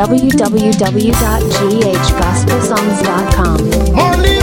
www.ghgospelsongs.com.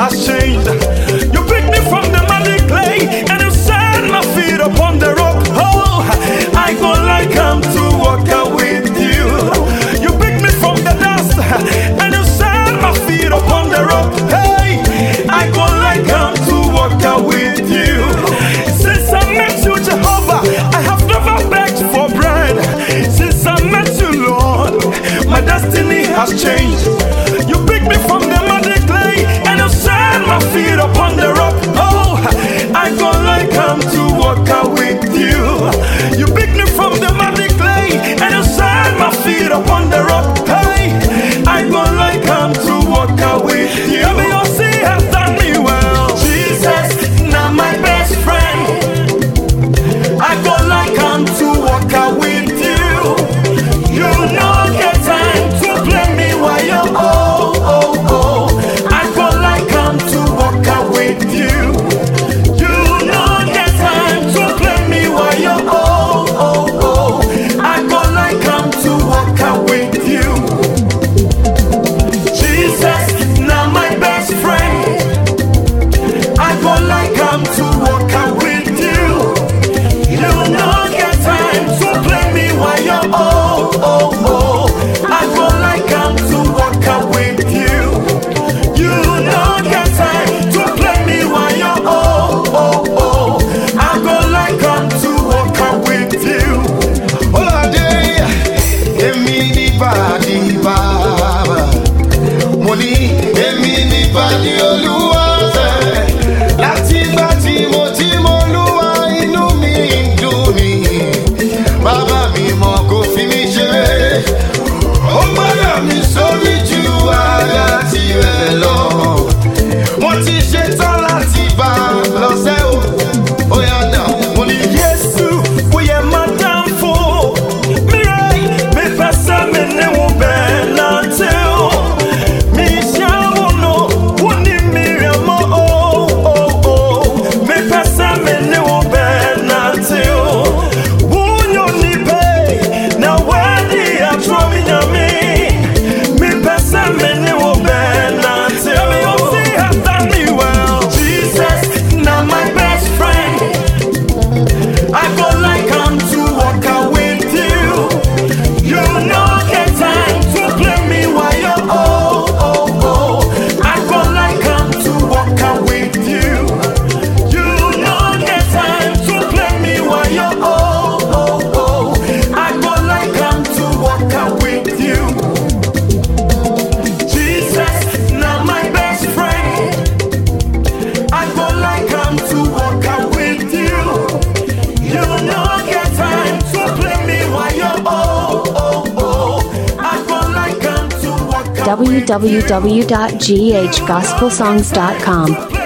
acenda I'm inside. www.ghgospelsongs.com.